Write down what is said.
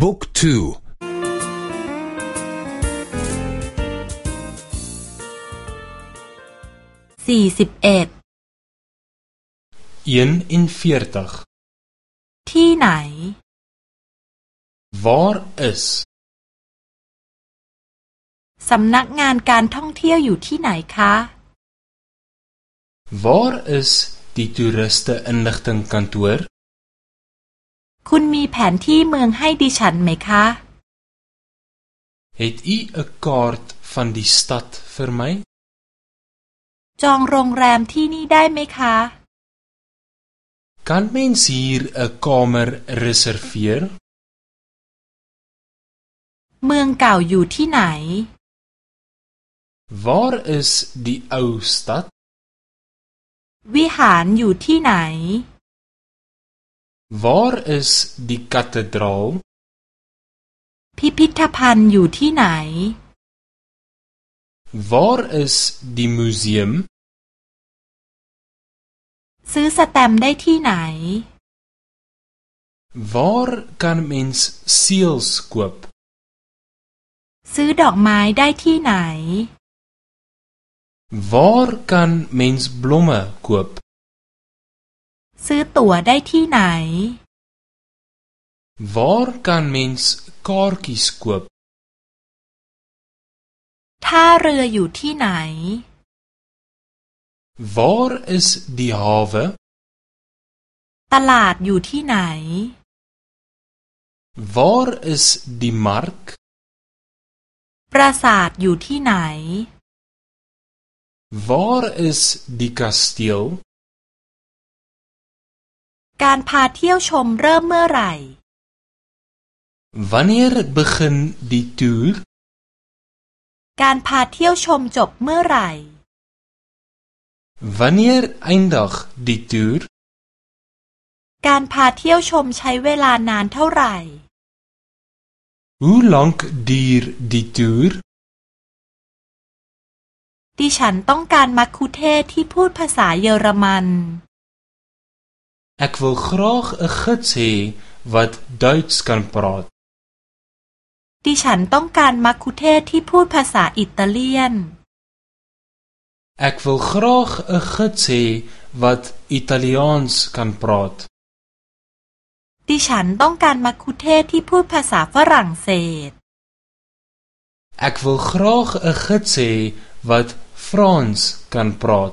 บุ๊กทูสี่สิบเอ็ดเอ็นอินฟีร์ตที่ไหน Waar is สำนักงานการท่องเที่ยวอยู่ที่ไหนคะ Waar is die toeriste inligting kantoor คุณมีแผนที่เมืองให้ดิฉันไหมคะ Het u 'n kaart van die stad vir my จองโรงแรมที่นี่ได้ไหมคะ Kan mens hier 'n kamer reserveer เมืองเก่าอยู่ที่ไหน Waar is die ou stad วิหารอยู่ที่ไหน Waar is die kathedraal พิพิธภัณฑ์อยู่ที่ไหน Waar is die museum ซื้อสแตมป์ได้ที่ไหน Waar kan mens seels koop ซื้อดอกไม้ได้ที่ไหน Waar kan mens blomme koop ซื้อตั๋วได้ที่ไหน Waar kan mens kaartjies koop ท่าเรืออยู่ที่ไหน Waar is die hawe ตลาดอยู่ที่ไหน Waar is die mark ปราสาทอยู่ที่ไหน Waar is die kasteel การพาเที่ยวชมเริ่มเมื่อไหร่ Wanneer begin die toer การพาเที่ยวชมจบเมื่อไหร่ Wanneer eindig die toer การพาเที่ยวชมใช้เวลานานเท่าไหร่ Hoe lank duur die toer ดิฉันต้องการมัคคุเทศที่พูดภาษาเยอรมัน Ek wil graag 'n gids hê wat Duits kan praat ดิฉันต้องการมัคคุเทศที่พูดภาษาอิตาเลียน Ek wil graag 'n gids hê wat Italiaans kan praat ดิฉันต้องการมัคคุเทศที่พูดภาษาฝรั่งเศส Ek wil graag 'n gids hê wat Frans kan praat